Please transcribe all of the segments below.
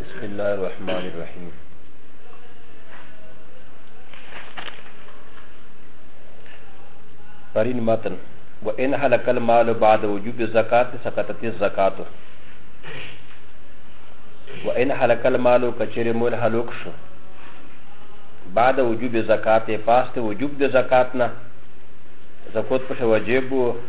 بسم الله الرحمن الرحيم پرین متن و ان حلق المال بعد وجوب الزکات سقطت الزکات و ان حلق المال کچره مول حلق شو بعد وجوب الزکات فاست وجوب د زکات نه زکات په واجب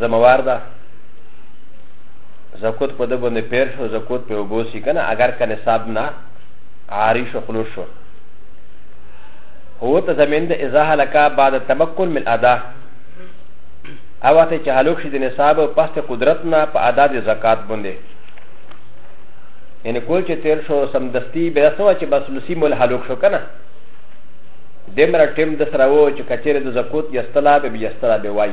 زموار ده زکوت په دبو نه پیر شو زکوت په وبوسی کنه اگر که نصاب نه عاری شو خلوص شو هو ته زمین د ازا هلکا بعد تمکن من ادا او ته چې هلوک شي د نصاب او پس قدرت نه په ادا د زکات باندې یعنی کول چې تیر شو سمدستی بیا سو چې بس لسی مول هلوک شو کنه دمر ټیم د سره وو چې کچېره د زکوت یستلا به یستلا به وای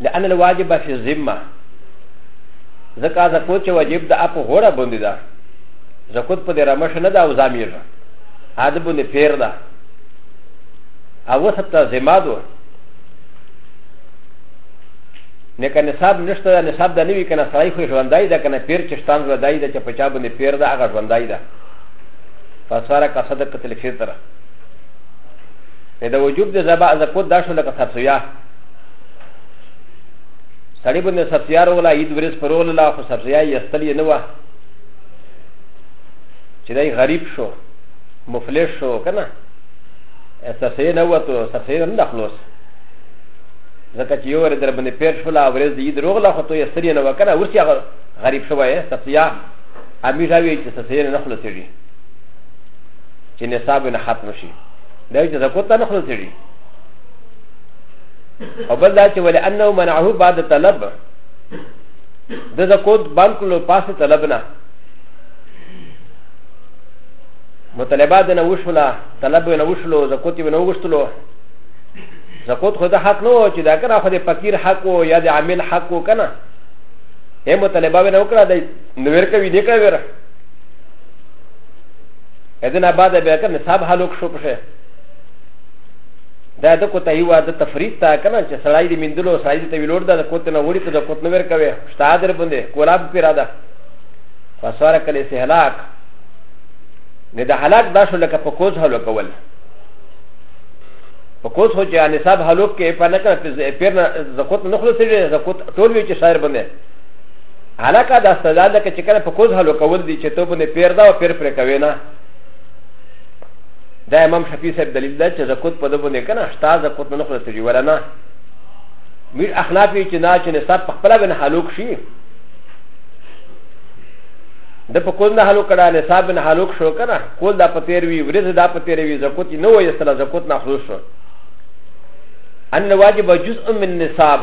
لأن الواجب في الذمة ځکه زکوت چې واجب د اپ غوړه باندې ده زکوت په دې رمش نه ده او ضمیر ده هدا باندې پیر ده او وسط ته ذمہ ده نه کنه نصاب نشته ده نصاب ده نه وي کنه سړی خو ژوندای ده کنه پیر چشتان ژوندای ده چې په چا باندې پیر ده هغه ژوندای ده فساره کا صدقه الفطره ا د وجوب د زبا از کو دا شو لکه سبسویا سړی باندې سبسویا رولا اید ورس پرول لا خو سبسویا یې استل یې نه و چې دای غریب شو مفلس شو کنه سبسویا نه وته سبسویا نه خلاص ځکه چې یو ور در باندې پیر شو لا ورس دی دروغلا خو ته یې استل یې نه و کنه ورسیا غریب شو وای سبسویا امیراوی چې سبسویا نه خلاصېږي چې نصاب نه ختم شي دا چې زکوت ته نه خلاصېږي او بل دا چې ولې انه منعه بعد طلب د زکوت بند کړلو پاسې طلب نه مطالبه د نه وشوله طلب یې نه وشلو زکوت یې نه وغوښتلو زکوت خو د حق نه و چې دا کنه خو د فقیر حق و یا د عامل حق و کنه یې مطالبه یې نه وکړه د نور کوي دې کړه ا د ن ا بعد بیا کنه صاحب هلوک شو پشه دا د کوته یو د تفرید تا کنه چې سړی د مندلو سړی د ویلوړ د کوته نه وړي ته د کوته نور کوي استاد در باندې کولاب پیرا ده فسوار کله سه هلاک نه د هلاک دا شو لکه په کوز هلو کول په کوز هو چې نصاب هلوک کې په نه کنه پیر نه زکوت نه خلصېږي زکوت ټول وی چې شاعر باندې هلاکه دا سزا ده چې کله په کوز هلو کول دي چې تو باندې پیر دا او پیر پرې کوي نه دا امام شفیع صاحب دلیل ده چې زکوت په دبو نه کنه شتا زکوت نه خلاص دی ولا نه میر اخلاف یې چې نه چې نصاب په خپل باندې هلوک شي د په کول نه هلو کړه نصاب نه هلوک شو کنه کول دا پتیر وی ورز دا پتیر وی زکوت نه وې سره زکوت نه خلاص شو ان واجب جزء من نصاب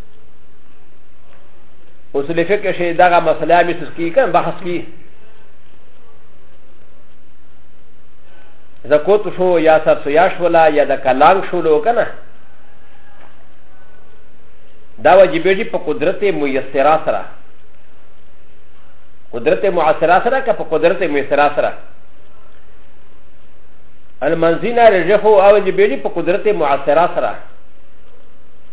اصول فقه شي دغه مسله مې تسکی کړم بحث وی زکوت شو یا سر سویا شولا یا د کلام شولو کنه دا واجبې دي په قدرت میسره سره قدرت معاصره سره که په قدرت میسره سره المنزینا رجحو او جبیلی په قدرت معاصره سره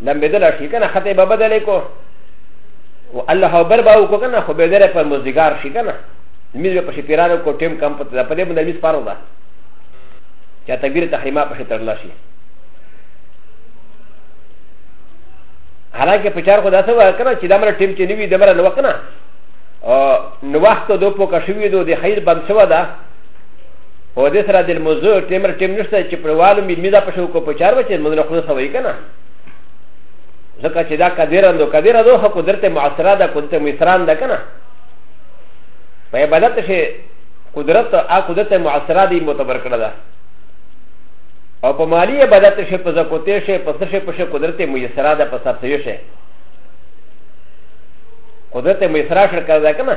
لم بدل شي کنه خطه به بدل کو و الله خبر به وکړه کنه خو به دره پر مزګار شي کنه میز په شي پیرانو کو ټیم کم په دې په دې باندې میز پاره ده چې تکبیر تحریمه په شي ترلا شي حالانکه په چار خو داسې وایي کنه چې دا مر ټیم چې نیوي د مر نو کنه نو وخت دوه پوکا شوی دو د خیر بند شوی ده او د سره د موضوع ټیمر ټیم نشته چې پر والو می میدا په شو کو په چار وچې موږ له خپل سوي کنه ځکه چې دا کدیران دو کدیرا دو خو قدرت معاصره ده قدرت میسران ده کنه په عبادت شي قدرت ا قدرت معاصره دی معتبر کړه ده او په مالی عبادت شي په زکوته شي په څه شي په شي قدرت میسره ده په سب شي قدرت میسره شر کړه ده کنه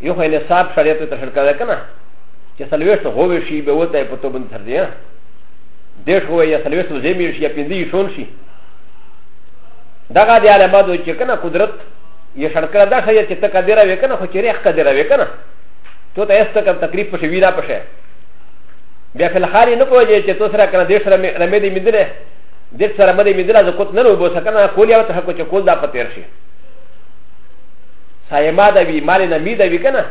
یو خو نصاب شریعت ته شرکت ده کنه چې سلويشت هو وي شي به وته په توبن تر دی دیش هو یا سلويشت زمي شي یا پندي شون شي دغه دی علامات چې کنه قدرت یې شرکت ده شریعت چې تقدیر وي کنه خو چې ریخ قدر وي کنه تو ته است کم تکلیف په شوی نه پشه بیا فل خالي نه کوی چې تو سره کنه دیش رمې دې مدره دیش سره مدې مدره زکوت نه وبو سکنه کول یا ته کو چې کول دا پتیر شي سایما دا وی مال نه می دا وی کنه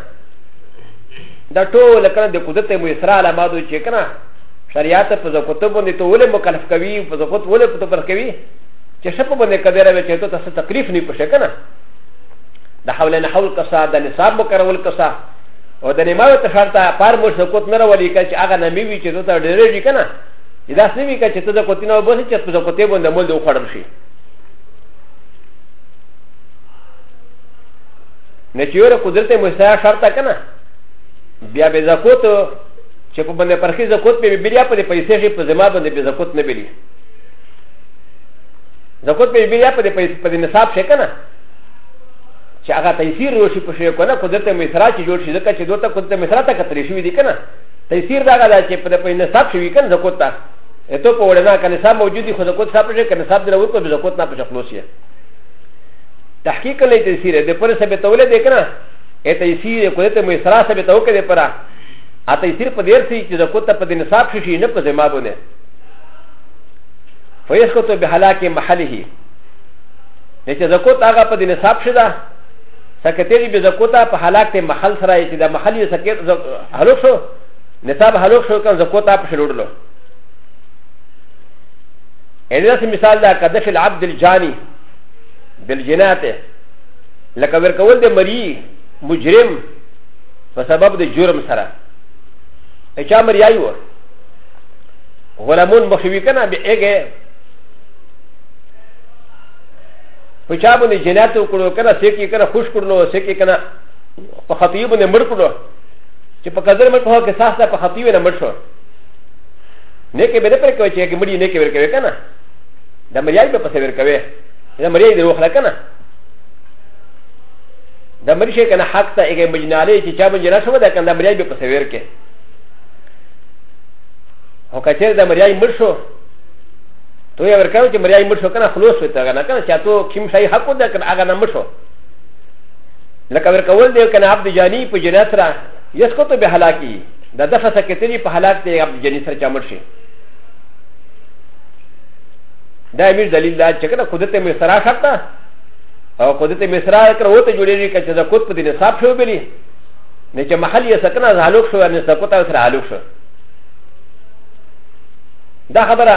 دا ټول کنه د قدرت مو اسرا علامات چې کنه شریعت په زکوت باندې ته ولې مکلف کوي په زکوت ولې په تبر کوي چې شپ باندې کډه راوي چې ته تاسو تکلیف نه پښه کنه د حول نه حول کسا د نصاب مکرول کسا او د نیمه ته شرط پار مو زکوت نه راولي چې هغه نه می وی چې ته ډېرې کنه دا څه وی چې ته زکوت نه وبسې چې په زکوت باندې مول دی وخړم شي نه چې یو قدرت مسیا شرط کنه بیا به زکوت چې په باندې پرخي زکوت په بیا په پیسې شي په زما باندې به زکوت نه بلی زکوت په بیا په پیسې په نصاب شي کنه چې هغه تیسیر روشي په شی کنه قدرت مسرا چې جوړ شي ځکه چې دوته قدرت مسرا ته کتلی شوی دی کنه تیسیر دا غلا چې په په نصاب شوی کنه زکوت ته اته په وړنا کنه نصاب موجودی خو زکوت صاحب شي کنه نصاب دروي کو زکوت نه په خلاص یې تحقیق نه تیسیر د پر سبه تول دې کنه ا تیسیر کو ته مې سرا سبه تو کې دې پر ا تیسیر په دیر سي چې د کوته په دې نصاب شي نه په زما بونه فیسکتو به هلاک محله نه چې زکوت هغه په دې نصاب شي دا سکتېږي به زکوتا په هلاک ته محل سره چې دا محل یې سکت هلوک شو نصاب هلوک شو کنه زکوتا په شلوړلو ا ل ا س م ث ا ل د ا ك د ش العبد الجاني بالجناته لکه ورکول د مری مجرم په سبب د جرم سره اچا مریای و غلامون مخوی کنه به اګه په چا باندې جنایت وکړو کنه سکه کنه خوش کړلو سکه کنه په خطیب باندې مړ کړو چې په قدر مړ کړو کې ساس ته په خطیب نه مړ شو نه کې به نه پر کوي چې مړی نه کې ور کوي کنه د مریای په پسې ورکوي د مریای دروغ نه کنه د مری شي کنه حق ته یې مجناله چې چا مجنا شو ده کنه د مریای په پسې ورکه او کچیر د مریای مر شو تو یې ورکاو چې مریای مر شو کنه خلاص وته کنه کنه چې تو کیم شي حق ده کنه هغه نه مر شو لکه ورکول دی کنه عبد جانی په جنات را یسکو ته به هلاکی د دفع سکتری په هلاک دی عبد جانی سره چا مر شي دا یې دلیل دا چې کنه قدرت مصر خطا او قدرت مصر کر وته جوړېږي چې دا قدرت په دې نصاب شو بلی نه چې محل یې سکنه زالوک شو نه سقوط او سره الوک شو دا خبره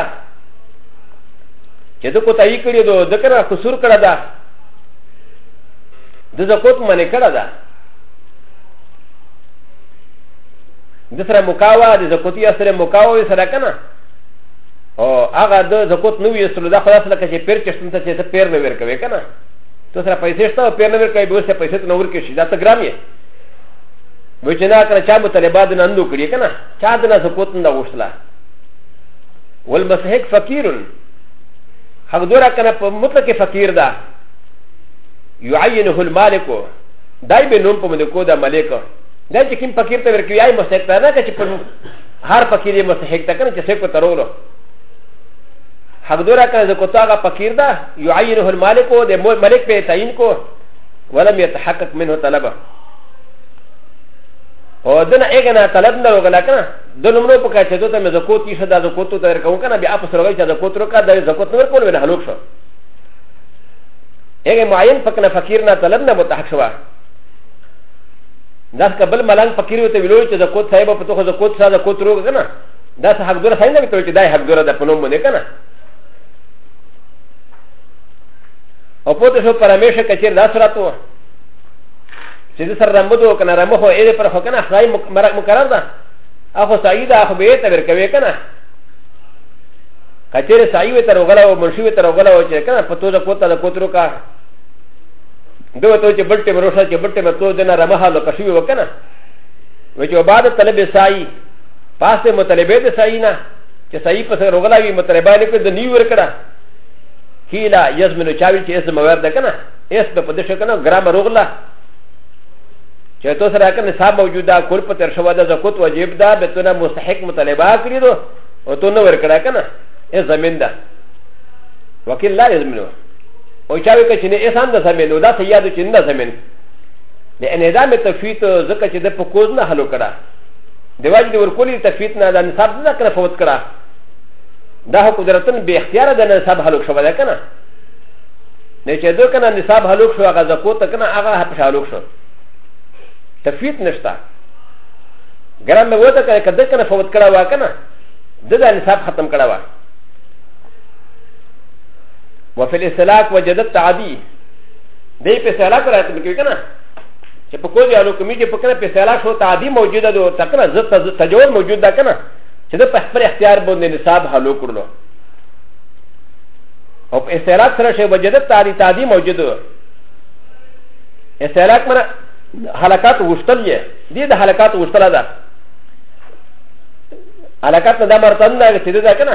چې د کوتای کړي دو د کنه قصور کړه دا د زکوت منې کړه دا د سره مکاوا د زکوتی سره مکاوا سره کنه او هغه د زکوت نو یې سره دا خلاص لکه چې پیر چشتن ته چې ته پیر نه ور کوي کنه ته سره پیسې شته پیر نه ور کوي به سره پیسې ته نور کې شي دا ته ګرام یې و چې نه کړ چا مطالبه د نندو کړی کنه چا د نه زکوت نه وښلا والمسحق فقير هغه دورا کنه په مطلق فقیر ده يعينه المالك دای به نوم په ملکو دا ملک دا چې کوم فقیر ته ورکوي مسحق ته نه چې په هر فقير يې مستحق ده کنه چې سيکو ته رولو حق دورا کنه زه کوتا هغه فقير ده يعينه المالك او د ملک په تعين کو ولم يتحقق منه طلبه او دنه اګنه طلب نه وګلا کنه د لمنو په کچه دوته مې زکوت یې شدا زکوت ته ورکوم کنه بیا په سرګی چې زکوت ورکا د زکوت نور کول نه هلوک شو اګه معین فکنه فقیر نه طلب نه متحق شوه داس کبل ملنګ فقیر وته ویلو چې د کوت صاحب په توخه د کوت صاحب د کوت روغ کنه دا څه حق دور صاحب نه ویته چې دای حق دور د پنوم باندې کنه او پوته شو پرمیشه کچیر داس راتو چې د سر رمبو دو کنه رمبو هو اې پر خو کنه خدای مقرر ده اخو سعید اخو به ته ور کوي کنه کچیر سعید تر وغلا او منشی تر وغلا او چې کنه پتو د کوت د کوت روکا دوه ته چې بل ټیم روښه چې بل ټیم ته دنه رمه لو کښوی وکنه و چې بعد طلب سای پاسه مطالبه د سای نه چې سای په سره وغلا وی مطالبه نه کړ د نیو ور کړه کیلا یزمنو چاوی چې اسم ور ده کنه اس په پدې شو کنه ګرام روغلا چې تو سره کنه صاحب موجوده کول په تر شو ده زکوت واجب ده به تونه مستحق مطالبه کړی دو او تو نه ور کړه کنه ا زمين ده وكيل لا يزمنه او چا وی کچ نه احسان د زمين او دا سيادو چې نه زمين د انعدام تفویت ځکه چې د په کوز نه حلو کړه د واجب د ورکولي تفویت نه د نصاب نه کړه فوت کړه دا قدرتن به اختیار د نصاب حلو شو ده کنه نه چې دوی کنه نصاب حلو شو هغه زکو ته کنه هغه په حلو شو تفویت نشته ګرام به وته کنه کده کنه فوت کړه وا کنه د نصاب ختم کړه وا وفي الاسلاك وجدت تعدي دي في سلاك ولا تمكي كنا چې په کوم یو کومې چې په کنه په سلا شو تعدی موجوده ده ته کنه زت تجول موجود ده کنه چې د په خپل اختیار باندې نصاب حلو کړلو او په سلا سره شی وجدت تعدی تعدی موجود ده سلا کنه حلقات وشتل یې دې د حلقات وشتل ده حلقات نه د مرتن ده چې ده کنه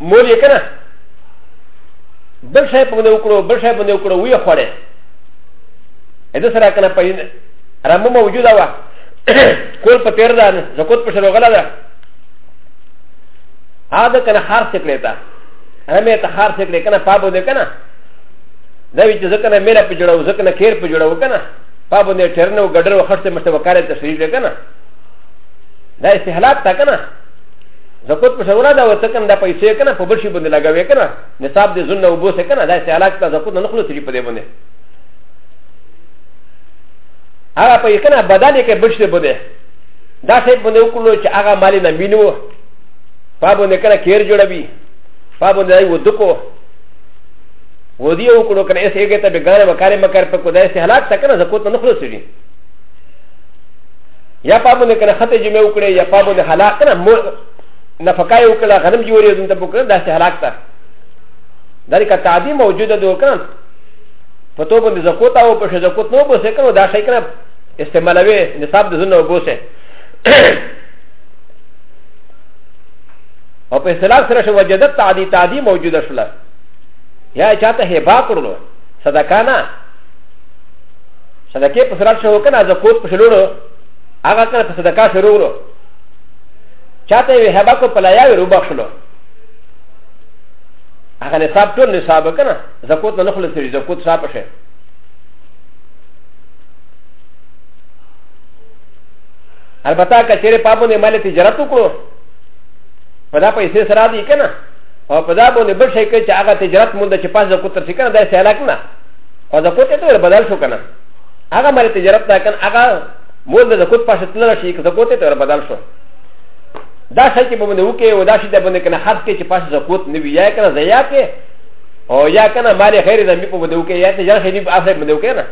مور یې کنه بل شای په باندې وکړو بل شای په باندې وکړو وی خوړې اې د سره کنه پاین رامو موجود و کول په تیر ده زکوت په شروغلا ده ها ده کنه خار سکړې تا همه ته خار سکړې کنه پابو ده کنه دا وی چې ځکه نه میرا په جوړو ځکه نه خیر په جوړو کنه پابو نه ټرنو ګډر وخت مشته وکړې ته شریف ده کنه دا استهلاک تا کنه زکوت په شورا دا وته کنه دا پیسې کنه په بشي باندې لګاوي کنه نصاب دې زنه وبو سه کنه دا سیالاک ته زکوت نه خلوص لري په دې باندې هغه په کنه بدل کې بشي دې بده دا څه باندې وکړو چې هغه مال نه مينو په باندې کنه کیر جوړوي په باندې دای ودکو ودی وکړو کنه ایسه یې ته به ګاره وکاره مکر په کو دا سیالاک ته کنه زکوت نه خلوص لري یا پابو نه کنه خطه جمع وکړي یا پابو نه هلاک نه مو نفقای وکړه غنم جوړي دنه بوکړه دا سه هلاک تا دا کا تعدی موجوده دو کنه په تو باندې زکوت او په زکوت نو بوسه کنه دا شي کنه استعمالوي نصاب د زنه وبوسه او په اصطلاح سره شو وجدت تعدی تعدی موجوده شوله یا چاته هبا کړلو صدقانه صدقه په سرات شو کنه زکوت په شلوړو هغه کنه په صدقه شروع ورو چاته وی هبا کو پلایا وی روبا شلو هغه نصاب ټول نصاب کنه زکوت نه خلص دی زکوت صاحب شه البته کچره پابو نه مال تجارت وکړو په دا پیسې سره دی کنه او په دا باندې بل شي کې چې هغه تجارت مونږ چې پاس زکوت تر څکنه دا سهلاک نه او د کوټې ته بدل شو کنه هغه مال تجارت نه کنه هغه مول د کوټ پاسه تل شي که د کوټې ته بدل شو دا شي چې په باندې وکي او دا شي د باندې کنه خاص کې چې پاسه زکوت نه وی یا کنه زیا کې او یا کنه مال خیر د می په باندې وکي یا ته ځان خیر په اخر باندې وکي نه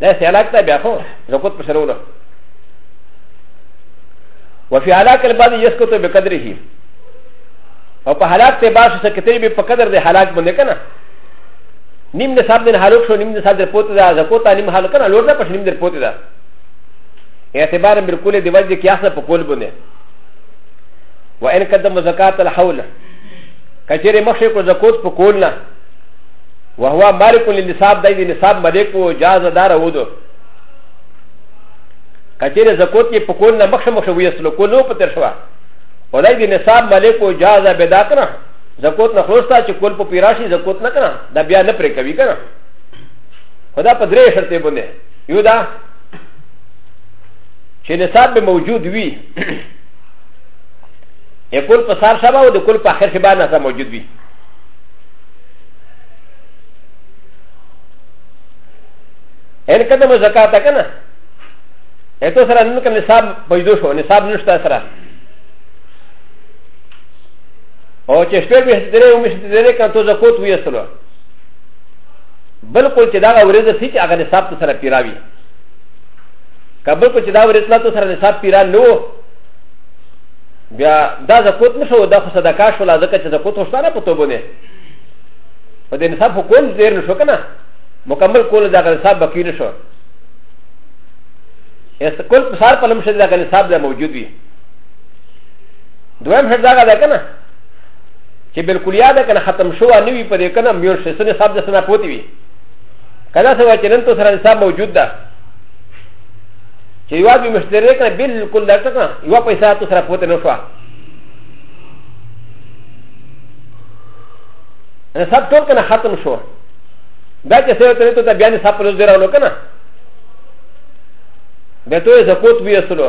دا سیالاک ته بیا خو زکوت په سره ونه وفي علاق البعض يسكت بقدره او په حالات ته باسه سکتې به په قدر د حالات باندې کنه نیم د صاحب د هلوک شو نیم د صاحب د پوت ده زکو ته نیم هلوک نه لور ده پښ نیم د پوت ده اعتبار بالکل د وجه قیاس په کول بونه وان قدم زکات الحول کچره مخ کو زکوت په کول نه وهو مالک للنصاب دای د نصاب ملک او جاز دار ودو کچره زکوت کې په کول نه مخ مخ ویسلو کولو په تر شوه ولای د نصاب ملک او جاز به دا کنه زکوت نه خوستا چې کول په پیراشي زکوت نه کنه دا بیا نه پرې کوي کنه خدا په درې شرطې باندې یو دا چې نصاب به موجود وي یې کول په سار شبا او د کول په اخر شبا نه موجود وي ان کده مو زکات کنه اته سره نن کوم نصاب پیدا شو نصاب نشته سره او چې شپې به درې او مش درې کړه تو زکوت ویسلو بلکل چې دا ورځ سې چې هغه نصاب ته سره پیراوي کبل کو چې دا ورځ لا ته سره نصاب پیرا نو بیا دا زکوت نشو دا خو صدقه شو لا زکه چې زکوت وشتانه په توبه نه په دې نصاب خو کول ډیر نشو کنه مکمل کول دا نصاب باقی نشو اس کل سار پلم شد دا نصاب دا موجود وي دویم شرط هغه ده کنه چې بالکل یاد کنه ختم شو نه وي په دې کنه میور شې سره صاحب د سنا پوتی وي کله څه وایي چې نن تو سره صاحب موجود ده چې یو به مشتری کنه بالکل درته کنه یو پیسې تو سره پوتی نه شو نه صاحب ټول کنه ختم شو دا چې سره ته ته بیا نه صاحب لوز درو کنه به تو یې زکوت ویسلو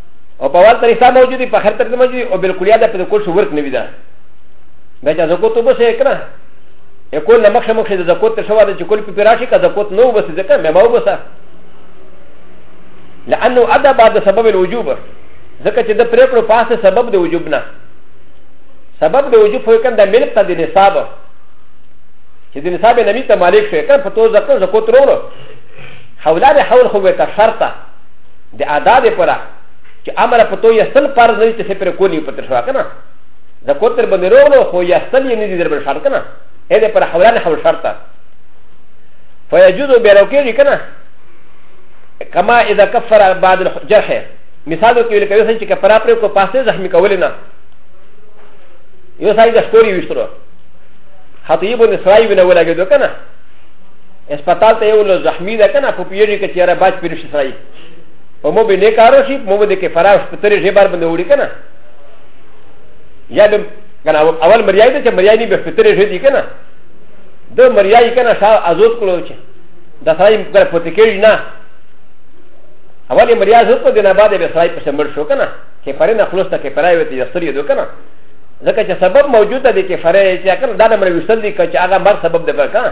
او په اول طریقه موجود دي په هر طریقه موجود دي او بالکلیا ده په کول شو ورک نه وي ده بیا چې زکوت وبس یې کنه یې کول نه مخشه مخشه د زکوت تر شوه ده چې کول په پیراشي که زکوت نه وبس ځکه مې ما وبسه لانه ادا بعد سبب الوجوب ځکه چې د پرېکړو پاسه سبب د وجوب نه سبب د وجوب فوق د ملک ته د نصاب چې د نصاب نبی ته مالک شي کنه په تو زکوت زکوت وروړو حولانه حول خو به ته شرطه د ادا د پره چې امر په تو یستل پر نه چې سپر کو نه پتر شو کنه د کوتر باندې روغلو خو یستل یې نه دي دربل شرط کنه اې د پر حولانه حول شرط فیجوز بیروکې کنه کما اذا کفر بعد الجرح مثال کې ویل کوي چې کفر پر کو پاسه زخمی کول نه یو سای د ستوري وشترو خطیب نسوای ونه ولګېدو کنه اسپتال ته یو له زخمی ده کنه په پیری کې چیرې باج پیری شي سړی په مو به نه کارو شي مو به کې فراش په ترې جبر باندې وړي کنه یا به کنه اول مریای ته چې مریای نه به په ترې جې دي کنه د مریای کنه شا ازوت کولو چې د سړی پر پته کې نه اول مریای زوت په دینه باندې به سړی په سمر شو کنه کې پرې نه خلاص ته کې پرای وته یستری دو کنه ځکه چې سبب موجود دی کې فرې چې کنه دا نه مری وسل دي چې هغه مر سبب دی کنه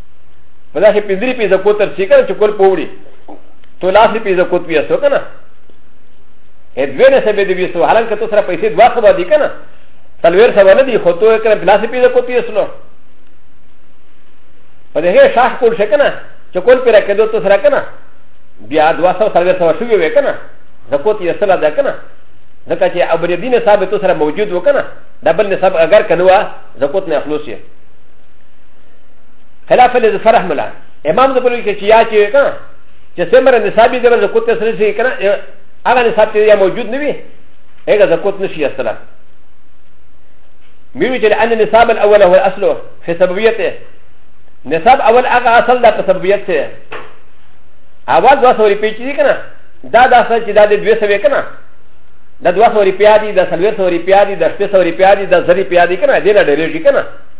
په داسې پنځه روپۍ زکوت تر شي کنه چې کول په وړي تو لاس روپۍ زکوت بیا سو کنه ا دوه نه سبې دی وسو حالانکه تو سره پیسې دوا خو دی کنه تلویر سره نه دی خو تو کنه بلا سي پیدا کوتی اسلو په دې شاخ کول شي کنه چې کول پر کېدو تو سره کنه بیا دوا سره تلویر سره شوې وې کنه زکوت یې سره ده کنه ځکه چې ابو دین صاحب تو سره موجود وکنه دبل نسب اگر کنوا زکوت نه خلاص یې خلاف له فرح ملا امام د بلوي کې چې یا چې کنه چې سمره نصابي د زکوت سره شي کنه هغه نصاب چې یا موجود نه وي هغه زکوت نشي اصلا ميوي چې ان نصاب الاول هو الاصل في سببيته نصاب اول هغه اصل د سببيت ته اول دوه سوري پیچې دي کنه دا د اصل چې دا د دوه سوي کنه دا دوه سوري پیادي دا سلوي سوري پیادي دا شپه سوري پیادي دا زري پیادي کنه دې نه ډېرې شي کنه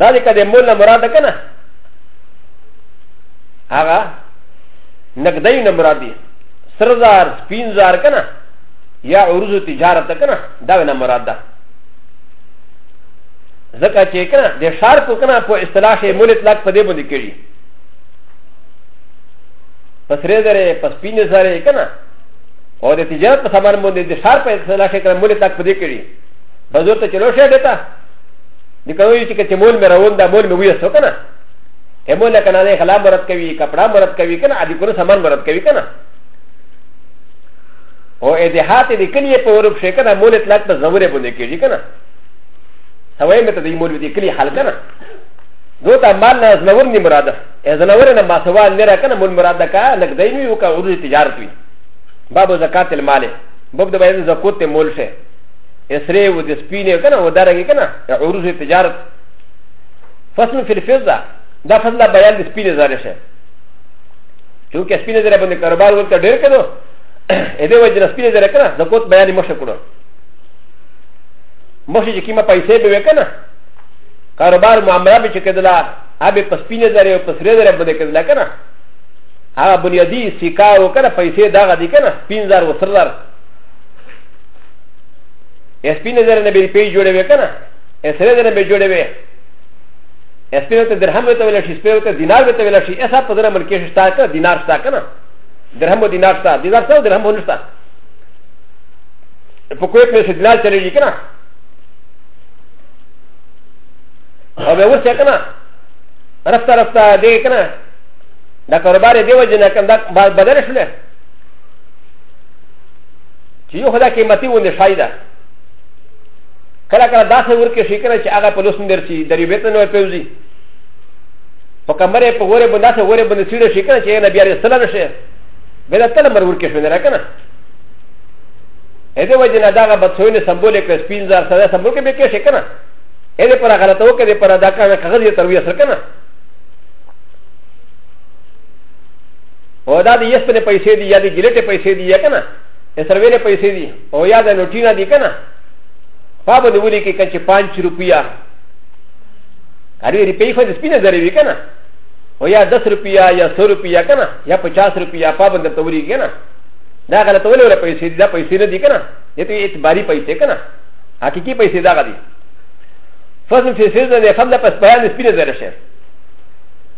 دا د کده مول نه مراد کنه هغه نقدای نه مراد دي سرزار سپینزار کنه یا عروض تجارت کنه دا نه مراد ده ځکه چې کنه د شار په کنه په اصطلاح شی مول اطلاق په دې باندې کړي په سره زره په سپین زره کنه او د تجارت په سامان باندې د شار په اصطلاح شی کنه مول اطلاق په دې کړي بازور ته چلو شه دتا د کوي چې کته مول مې راوند دا مول مې وې سو کنه ته مول کنه نه خلا مراد کوي کپڑا مراد کوي کنه ادي کور سامان مراد کوي کنه او اې د هات د کلیه په ورب شه کنه مول اطلاق په زمره باندې کېږي کنه سوي مې ته د مول دې کلی حل کنه دو ته مال نه زنور نه مراد ا زنور نه ما سوال نه را کنه مول مراد کا لګ دای نه یو کا ورته تجارت وي باب زکات المال باب د بیان زکوت ته مول شه اسري و د سپينه کنه و دارنګ کنه عروض تجارت فصل في الفضه دا فصل بیان د سپينه زره شه چونکه سپينه زره باندې کاروبار ورته ډېر کړو ا دې وجه سپينه زره کنه د کوت بیان مشه کړو مشه چې کیما پیسې به وکنه کاروبار معاملې به چې کېدلا هغه په سپينه زره او په سره زره باندې کېدلا کنه هغه بنیادی سکا او کنه پیسې داغه دي کنه 5000 و 3000 ا سپين زر نه به پی جوړه وې کنه ا سره زر نه به جوړه وې ا سپین ته درهم وته ویل شي سپین ته دینار وته ویل شي اسا په زر ملکی شتا کنه دینار شتا کنه درهم دینار شتا دینار شتا درهم نه شتا په کویت مې څه دینار چلېږي کنه او به وسه کنه رفتا رفتا دې کنه دا کاروبار دی وجه نه کنه دا بدل شول چې یو خدا قیمتي ونه شای ده کله کله داسې ورکه شي کنه چې هغه په لوس ندر شي د ریبت نه پیوځي په کمرې په وره باندې داسې وره باندې سیړه شي کنه چې نبی عليه السلام شي بل تل مر ورکه شو نه راکنه اې دې وجه نه داغه بچوینه سمبولیک سپین زار سره سمبول کې به کې شي کنه اې دې پر غلطه وکړي پر ادا کنه کغه دې ترویه سره کنه او دا د یسپنې پیسې دي یا د ګیلټې پیسې دي یا که نه د سرویلې پیسې دي او یا د لوټینه دي که نه خوا به دې ولیکي که چې پنج روپیه کاري روپۍ خو د سپینې زرې وي که نه او یا دس روپیه یا سو روپیه که نه یا پچاس روپیه خوا به درته ولیکي که نه دا غله ته ولې ولا پیسې دي دا پیسې نه دي که نه دې ته اعتباري پیسې که نه حقیقي پیسې دغه دي فصل فیصد نه خپل پس بیان سپینې زرې شه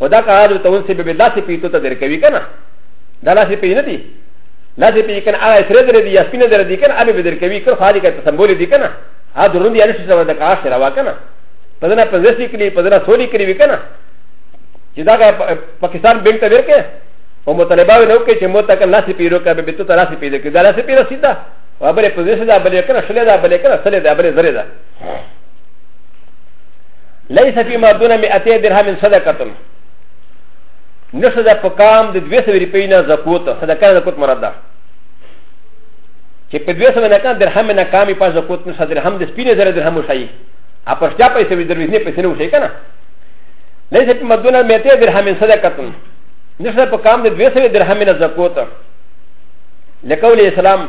و دا کار د تون سي به لاسي پيتو ته در کوي کنه دا لاسي پي نه دي لاسي پي کنه هغه سره در دي یا سپینه در دي کنه ابي به در کوي کړ خالي کته سمبول دي کنه ا درون دي الش سره د کار سره وا کنه پدنا پزسي کړي پدنا سولي کړي وي کنه چې دا پاکستان بنک ته ورکه او مطالبه ونه وکړي چې مو ته کنه لاسي پي روکه به بيتو ته لاسي پي دي دا لاسي پي رسیدا و بل پزسي دا بل کنه شله دا بل کنه سله دا بل زره دا ليس فيما دون مئتي درهم صدقه نشد فقام د دوه سوي ريپينا زكوت صدقه زكوت مراد ده چې په دوه سوي نه کان درهم نه کامي پاس زكوت نه صدر هم د سپينه زره درهم شي ا پښتیا پیسې وي دروي نه پیسې نه وشي کنه ليس فيما دون مئتي درهم صدقه نشد فقام د دوه سوي درهم نه زكوت لكول الاسلام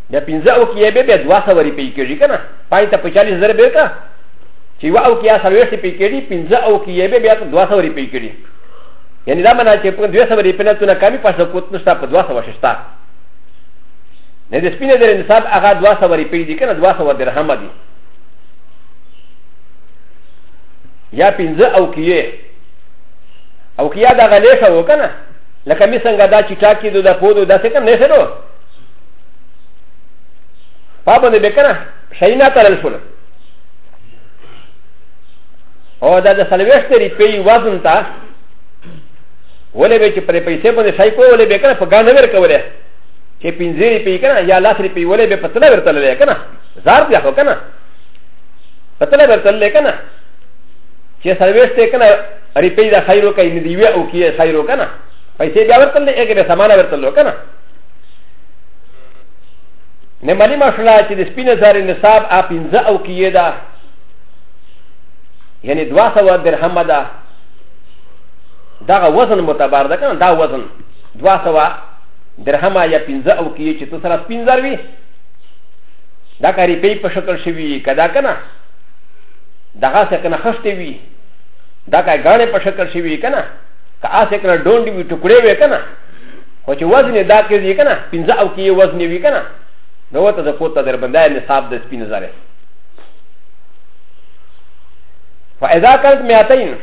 د پنځه او کې به به دوا سو ری پی کېږي کنه پای ته 45 زره به کا چې وا او کې یا سوي سی پی کېږي پنځه او کې به به دوا سو ری پی کېږي یعنی دا معنی چې په دوه سو ری پنه تونه کمی پاسه کوت نشتا په دوا سو شستا نه د سپینه در نصاب هغه دوا سو ری پی دي کنه دوا سو درهم دي یا پنځه او کې او کې یا دا غلې شو کنه لکه می څنګه دا چې ټاکې د پودو داسې کم نه شنو پابا نه بکنه شینا ترل شول او دا د سلويشت ری پی وزن تا ولې به چې پر پیسې باندې شای کو ولې به کنه په ګاڼه ور کوله چې پنځه ری پی کنه یا لاس ری پی ولې به پتل ورته لې کنه زار بیا هو کنه پتل ورته لې کنه چې سلويشت کنه ری پی دا خیرو کوي ندیوه او کیه خیرو کنه پیسې بیا ورته لې هغه به سامان ورته لو کنه نه مالي مشلا چې د سپینه زر نصاب ا 15 او کیه ده یعنی 200 درهم ده دغه وزن متبر ده کنه دا وزن 200 درهم یا 15 او کیه چې تو سره 15 وي دا کاری پی په شکل شوی کدا کنه دغه څه کنه خسته وي دا کای غاڼه په شکل شوی کنه که اسه کنه ډونډ وي ټوکړې وي کنه خو چې وزن دا کې دی کنه پنځه او کې وزن وی کنه نو ته د پوتا در باندې نصاب د سپین زره فاذا كانت 200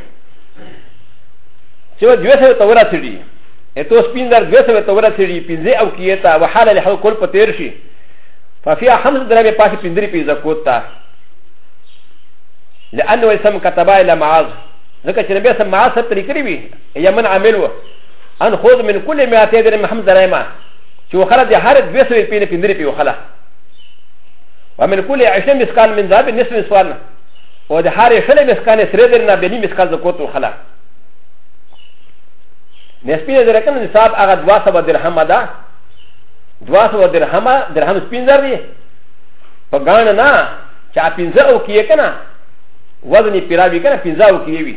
چې دوه سره تورا سړي اته سپین در دوه سره تورا سړي پنځه او کې تا وحال له کول په تیر شي ففيها خمس درجه پاسه پندري پيزا كوتا لانه اسم كتبا الى معاذ ذكر شنبه اسم معاذ تركري يمن عملوه ان خود من کل میاتی درم هم درما چې وخلا د هر دوه سوې پینې پندرې پی وخلا ومن کل عشرین مسکان من ذهب نصف مسوان او د هر شلې مسکان سره درنه بنی مسکان زکوت وخلا نسبی در کنه نصاب هغه دوا سبا درهم ده دوا سبا درهم درهم سپین زر دی په ګان نه چا پینځه او کیه کنه وزن پیراوی کنه پینځه او کیه وی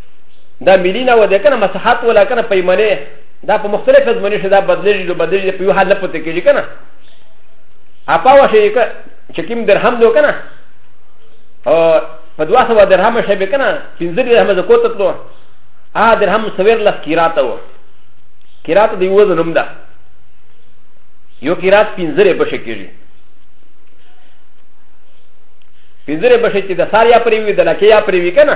دا ملي نه و ده کنه مساحات ولا کنه پیمانه دا په مختلف ازمنه شي دا بدلېږي نو بدلېږي په یو حال نه پته کېږي کنه اپا و شي چې کوم درهم دو کنه او په دوا سو درهم شي به کنه پنځه درهم زکو ته تلو ا درهم سویر لس کیرات و کیرات دی وزن هم ده یو کیرات پنځه به شي کېږي پنځه به شي چې د ساریا پرې وي د لکیا پرې وي کنه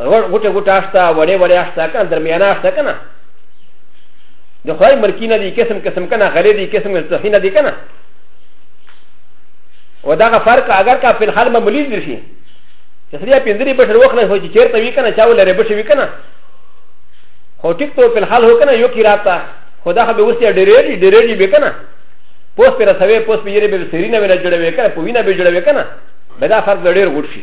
غوټه غوټه اشته وړې وړې اشته کنه درمیانه اشته کنه د خدای ملکی نه دی قسم قسم کنه غلې دی قسم قسم توحید نه دی کنه و دا فرق اگر کا په حال معمولی دی شي چې سړیا پندري بشر وخت هو چې چیرته وی کنه چاو لره بشر وی کنه خو ټیک ته په حال هو کنه یو کی راته خدا خو به وسته ډېرې ډېرې به کنه پوس پر سوي پوس په یری به سرینه ولا جوړوي کنه په وینه به جوړوي کنه بدا فرق ډېر غوړ شي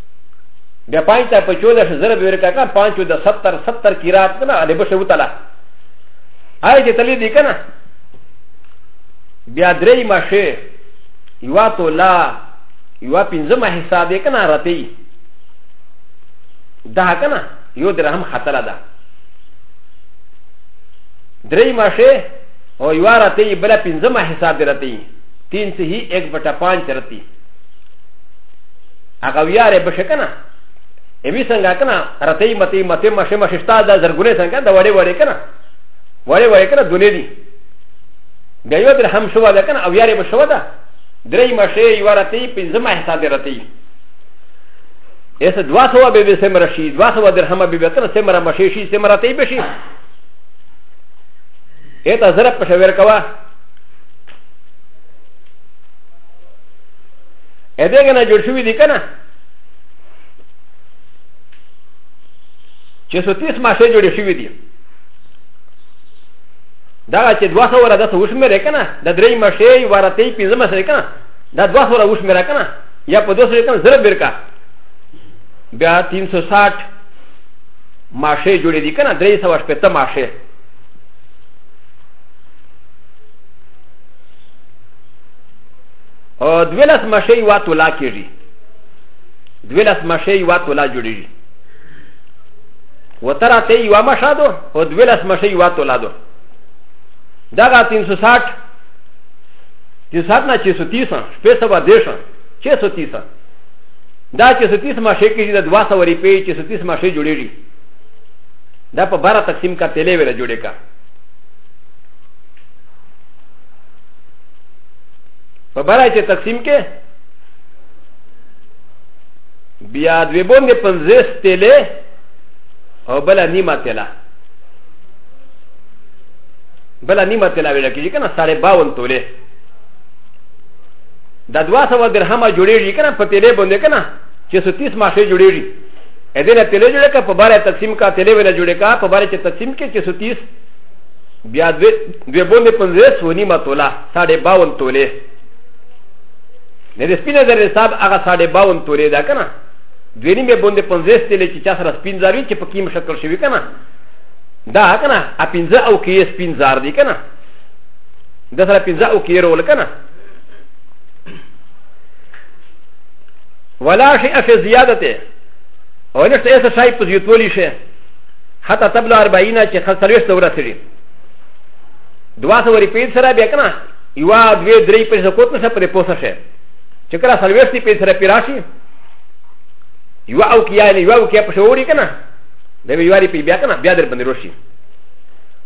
بیا پانچ ته په چوده شو زره بیره کاکا پانچ چوده ستر ستر کیرات کنه علی بشه وتلا آی چې تلی دی کنه بیا درې ماشه یوا تولا یوا پنځمه حصہ دی کنه راتی دا کنه یو درهم خطر ده درې ماشه او یوا راتی بل پنځمه حصہ دی راتی 3 سے ہی 1 بٹا 5 رتی هغه ویاره به شکنه ایوی څنګه کنه رتې متې متې مشه مشه شتا د زرګونه څنګه د وړې وړې کنه وړې وړې کنه دونې دي بیا یو در هم شو ده کنه او یاره به شو ده درې مشه یو رتې پنځه مه حساب رتې ایسه دوا سو به به سمره شي دوا سو درهم به به کنه سمره مشه شي سمره تې به شي ایته زره په شویر کوا ا د ه ګ ن ا جوړ شوي دي که نه چې څو تیس ماشه جوړې شوي دي دا چې دوه سوه داسې وشمېرې که نه د درې ماشې وارتې پنځه ماشې که نه دا دوه سوه وشمېره که نه یا په دوه سوه که نه زره بیرکه بیا تین سو ساټ ماشه جوړې دي که نه درې سوه شپېته ماشه او دولس مشه یو تولا کېږي دولس مشه یو تولا جوړېږي وتره ته یو مشه دو او دولس مشه یو تولا دو دغه 360 360 نه 630 شپږ سوه دېرش 630 دا 630 مشه کېږي د دوه سوه روپۍ 630 مشه جوړېږي دا په بارا تقسیم کا تیلې ویله جوړې کا په برای چې تقسیم کې بیا دوی باندې پنځه ستېلې او بل نیمه تلا بل نیمه تلا ویل کېږي کنه ساړې باون تولې دا دوا سوه درهمه جوړېږي کنه په تېلې باندې کنه چې سو تیس ماشه جوړېږي ا دې نه تېلې جوړې کا په باره تقسیم کا تېلې ویل جوړې کا په باره چې تقسیم کې چې سو تیس بیا دوی بوندې پنځه سونی ما تولا ساډې باون تولې د دې سپینه زر حساب هغه ساډې باون تولې دا کنه دوی نیمه بوندې پنځه ستلې چې چا سره سپین زاروي چې په کیم شکل شوی کنه دا کنه ا پنځه او کې سپین زار دی کنه د سره پنځه او کې رول کنه ولا شيء في زيادته ونشته ايسا شيء في زيادته حتی تبلو اربعینا چې خل سلویش ته ورسېږي دوا سو روپۍ سره بیا که نه یوه دوې درې پیسې کوت نه شه پرې پوسه شي چې کله سلویش دي پیسې سره پرې راشي یوه او کیا یعنې یوه او کیا پسې وړي که نه د یوه روپۍ بیا که نه بیا در باندې روشي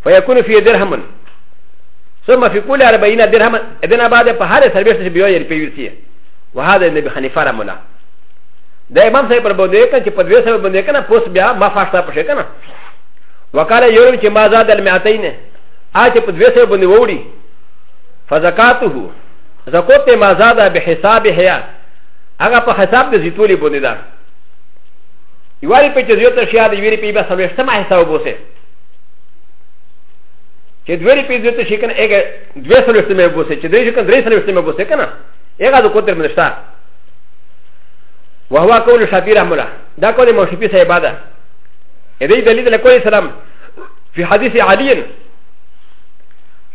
فیکون فی درهمن ثم في كل أربعين درهم إذن بعد فهذا سربيس بيوير بيوير وهذا النبي خنفار ملا دا امام صاحب پر باندې کنه چې په دوی سره باندې کنه پوس بیا ما فاشتا پښه کنه وکاله یو چې ما زاد المعتین ا چې په دوی سره باندې ووري فزکاته زکوت ما زاد به حساب حیا هغه په حساب د زیتولی باندې ده یواری په چې زیوت شیا د ویری په بس وشته ما حساب بوسه چې دوی په زیوت شي کنه اګه دوی سره وشته مې بوسه چې دوی شي کنه درې سره وشته مې بوسه کنه اګه د کوتر منشتہ وهو قول شافعي رحمه الله دا قول امام شافعي صاحب هذا اذا دليل لقول السلام في حديث علي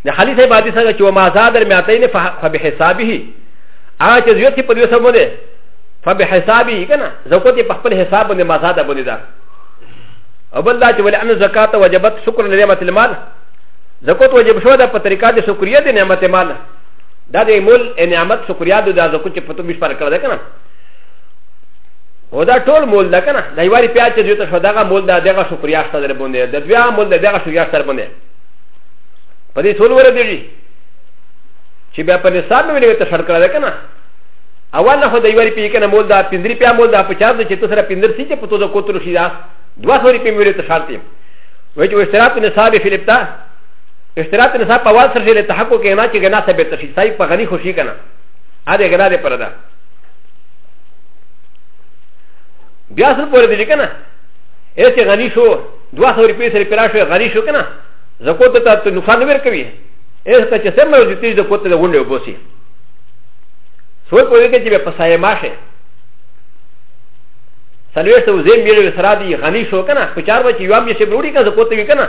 د خالي صاحب حديث هذا چې وما زاد المئتين فبحسابه هغه چې زیات په دوی سره مونږ فبحسابه کنه زکوت په خپل حساب باندې ما زاد باندې ده او بل دا چې ولې ان زکات وجبت شکر نعمت المال زکوت وجب شو ده په طریقه د شکریه د نعمت مال دا د مول نعمت شکریا د دازو کو چې په تو بشپړ کړل کنه او دا ټول مول ده کنه دا یواري پیاز چې دوی ته شو دغه مول ده دغه شکریا شته در باندې د بیا مول ده دغه شکریا شته باندې په دې ټول ور دي چې بیا په نصاب مې ویل ته شړ کړل کنه اول نه خو د یواري پی کنه مول ده پندری پیا مول ده په چار ده چې تو سره پندر سی چې په تو د کوتر شي دا دوا سوري پی مې ویل ته شړتي وای چې اشتراط نصاب فلپتا اشتراط نصاب په واسر شي له تحقق کې نه چې غنا ثابت شي صاحب په غني خوشي کنه ا دې غنا دې پر ده بیا سره پورې دې کنه اې چې غني شو 200 روپیه سره پیرا شو غني شو کنه زکوت ته ته نقصان ور کوي اې ته چې سم ورځي تیز زکوت ته غونډه وبوسي سوې پورې کې چې په سایه ماشه سلويشته وزين ميلو سرادي غني شو کنه په چار بچي يوام يشه بروړي کنه زکوت وی کنه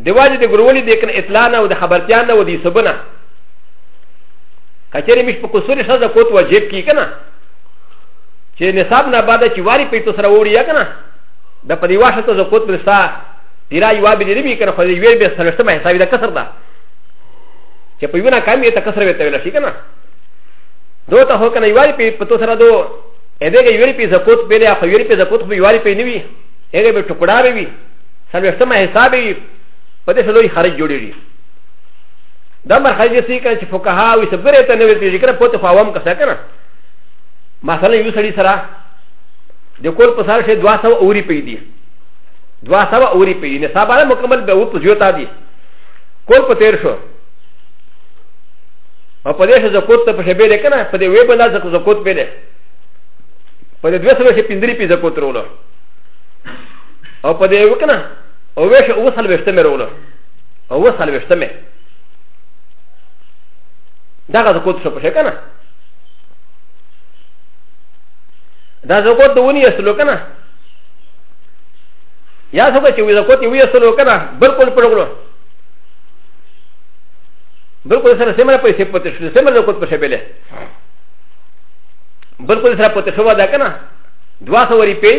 د واجه د ګرولي د کن اطلاع نه او د خبرتیا نه او د سبنه کچری مش په کوسور شزه کوت واجب کی کنه چې نصاب نه بعد چې واری په تو سره وړي یا کنه د په دی واشه ته زکوت برسا پیرا یو به دې وی کنه خو دې وی به سره سم حساب د کسر ده چې په یونه کمی ته کسر وته ویل شي کنه دوه ته هو کنه یو واری په تو سره دو ا دې کې یو واری په زکوت پیلې اخو یو واری په زکوت خو یو واری په نیوي هغه به ټکړا وي سلوشتما حساب یې په دې سلوی خرج جوړېږي دا مرخج یې سي کنه چې فقها وي سبګره ته نه ویل کنه پته خو عوام کسه کنه مثلا یو سړي سره د کول په سر شي دوا سو اوري پي دي دوا سو اوري پي نه صاحب مکمل به و پزیوتا دي کول په تیر شو او په دې سره زکوت ته په شبې ده کنه په دې وې بلا زکوت به ده په دې دوه سره شي پندري پي زکوت رولو او په دې وکنه او ویش او وصل وشته مې رولو او وصل وشته مې دا غزه کوت شو پښه کنه دا زه کوت ونی اسلو کنه یا څه چې وې زه کوت وی اسلو کنه بالکل پرغلو بالکل سره سمره پیسې پته شو سمره زه کوت پښه بلې بالکل سره پته شو دا کنه دوا سو وری پیي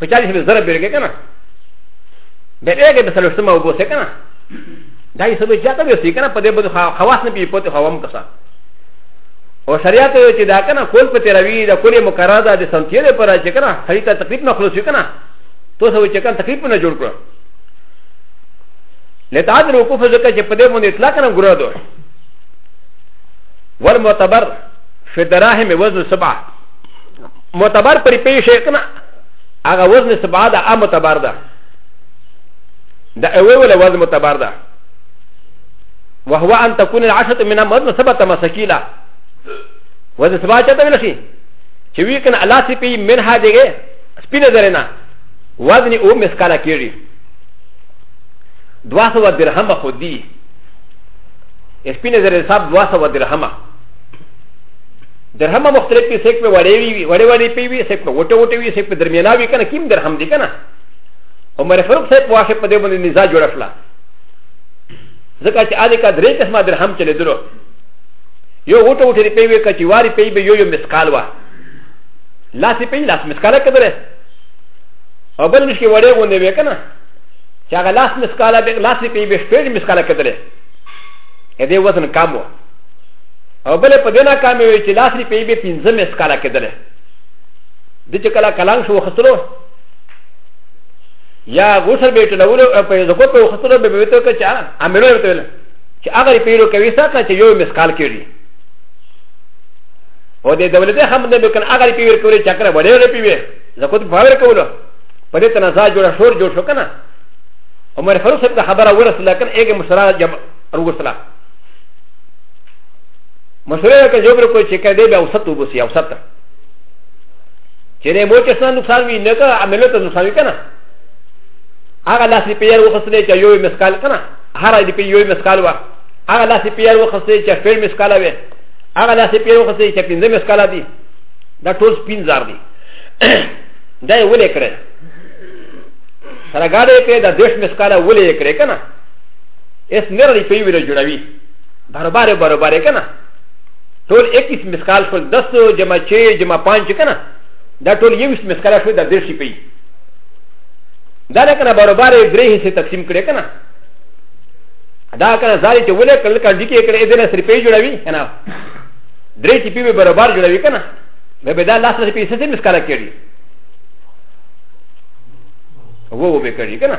په چا چې زره بیرګه کنه به بیرګه به سلوشته ما وبوسه کنه دا یې سبه چاته به سې کنه په دې بده خواص نه پی پته خوام کسا او شریعت یو چې دا کنه کول په تیروی دا کولې مقرره ده د سنتیه لپاره چې کنه هری ته تکلیف نه خلاص کنه تو سوي چې کنه تکلیف نه جوړ کړو لته د وقوف ځکه چې په دې باندې اطلاق نه ګره دو ور معتبر فدراهم وزن سبع معتبر پر پیښه کنه هغه وزن سبا ده ا متبر ده د اوي ولا وزن متبر ده وهو ان تكون العشره من مدن سبت مسكيلا وزن سبا چاته ولا شي چې وی کنه الله سي پی من ها دیګه سپینه درنه وزن او مسکالا کیږي دوا سو درهم خو دی سپینه درنه صاحب دوا سو درهمه درهم مختلف پی سیک پی وڑے وی وڑے وڑے پی وی سیک پی وٹو وٹو وی سیک پی درمیانا وی کنا کیم درهم دی کنا عمر فروق صاحب په واخه په دې باندې نزاع جوړ شولا ځکه چې اده کا درې قسمه درهم چلے درو یو وټو وټو پی وی کچی واری پی به یو یو مسقال وا لاس پی لاس مسقال کبره او بل مشکی وڑے غونډه وی کنا چې هغه لاس مسقال به لاس پی به شپږ مسقال کبره دې وزن کم وو او بل په دې ناکامې وي چې لاس روپۍ به پنځه مس کاله کېدلې د چې کله کلام شو وخستلو یا غسل به ټولولو او په زکو په وخستلو به ویته کې چې عملو ورته ویل چې هغه روپۍ رو کوي ساته چې یو مس کال کېږي او د دولت هم نه به کنه هغه روپۍ ورکولې چې کړه وړې روپۍ وي زکو په باور کولو په دې تنازع جوړ شور جوړ شو کنه عمر فاروق صاحب ته خبره ورسله کنه هغه مشرا جمع ورسله مشوره وکړه جوړ کو چې کده به اوسط وبسي اوسط چې نه مو چې څنګه نقصان وي نه کا عملو ته نقصان وي کنه هغه لاس په یو وخصلې چې یو مسکال کنه هر دې په یو مسکال وا هغه لاس په یو وخصلې چې فیر مسکال وي هغه لاس په یو وخصلې چې پنځه مسکال دي دا ټول سپین زار دي دا یې ولې کړې سره ګاډې په دا دیش مسکال ولې کړې کنه اس نه لري په ویډیو جوړوي برابر برابر کنه ټول 21 مسکال شول 10 جمع 6 جمع 5 کنه دا ټول 21 مسکال شول د درشي پی دا نه کنه برابر درې حصے تقسیم کړي کنه دا کنه زاري چې ولې کله کله دې کې کړي دې نه سر پی جوړوي کنه درې چې پی برابر جوړوي کنه به به دا لاس سره پی څه مسکال کړي وو به کړي کنه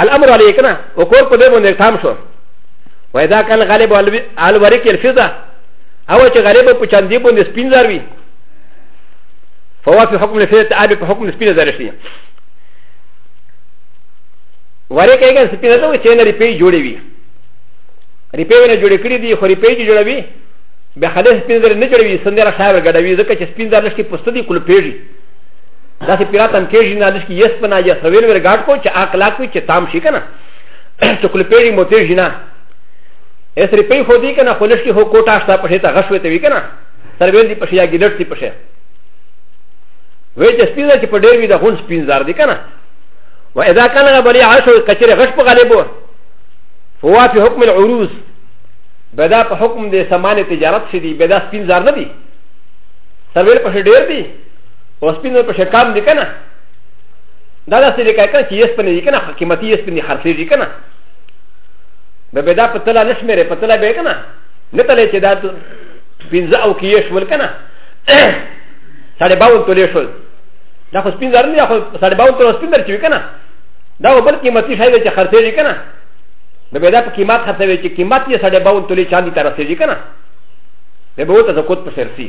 الامر عليه كنا وكور قد يبون يتام شو واذا كان غالب على الوريك الفضه او چې غالب په چاندي باندې سپین زر وي فهو في حكم الفضه عادي په حکم سپین زر شي وره کېږي سپین زر چې نه ریپی جوړي وي ریپی نه جوړي کړی دي خو ریپی چې جوړوي به خالص سپین زر نه جوړوي سندره شاور ګډوي ځکه چې سپین زر نشي پوسټ دي کول پیږي دا چې پیرات هم کېږي نه لږ کې یس پنا یا سویل ور ګاټ کو چې اخلاق وي چې تام شي کنه چې کله پیری مو تیر جنا اس ری پی خو دی کنه خلش کې هو کوټا شتا پښه ته غشوي ته وی کنه سرویل دی پښه یا ګیلټ دی پښه وې چې سپینځه چې په ډېر وی دا غون سپینځار دی کنه و اذا كان غبري عشر كثير غش بغالبو فهو في حكم العروس بدا په حکم د سامان تجارت شدي بدا سپین زار نه دي سرویل په ډیر دي او سپینو په شکام دی کنه دا داسې لیکه کنه چې یس پنې دی کنه قیمتي یس پنې خرڅې دی کنه به به دا په تله نه شمېرې په تله به کنه نه تله چې دا پنځه او کې یې شول کنه ساړه باون تولې شول دا خو سپین زر نه خو ساړه باون تولې سپین در چې کنه دا بل قیمتي شای دی چې خرڅې دی کنه به به دا په قیمت خرڅې وي چې قیمت یې ساړه باون تولې چاندي تر رسېږي کنه به به وته زکوت په سرسي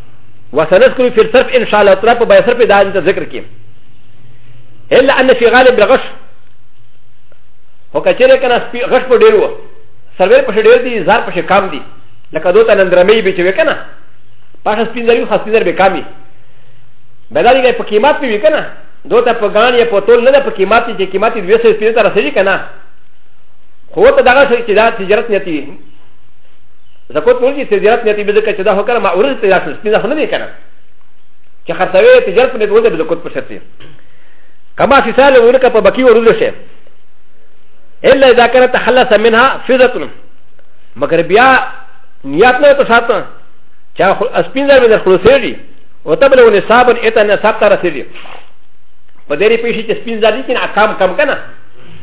وسنذكر في الصرف ان شاء الله تعالى فباي صرف دا انت ذكر كي الا ان في غالب الغش وكثير كان غش پر ډیر و سرور پر ډیر دي زار پر کام دي لکه دوته نندرمې به چې وکنه پاشه سپیندري خاص سپیندر به کامي بدل کې په قیمت به وکنه دوته په غان یا په تول نه په قیمت چې قیمت 200 سپیندر سره رسېږي کنه خو ته دغه چې دا تجارت نه تي زکوت مول چې تجارت نه تیبه ځکه چې دا هکره معروض تجارت نه سپینه نه دی کنه چې خرڅوي تجارت نه ټول د زکوت په شرط کما فی سال ورکه په بکی ورول شي الا اذا كان تخلص منها فضه مگر بیا نیت نه ته ساته چې سپینه به خلاصېږي او تبلغ نصابا اتى نصاب ترى سيدي فدري بيشي تسبين ذلك ان اقام كم كنا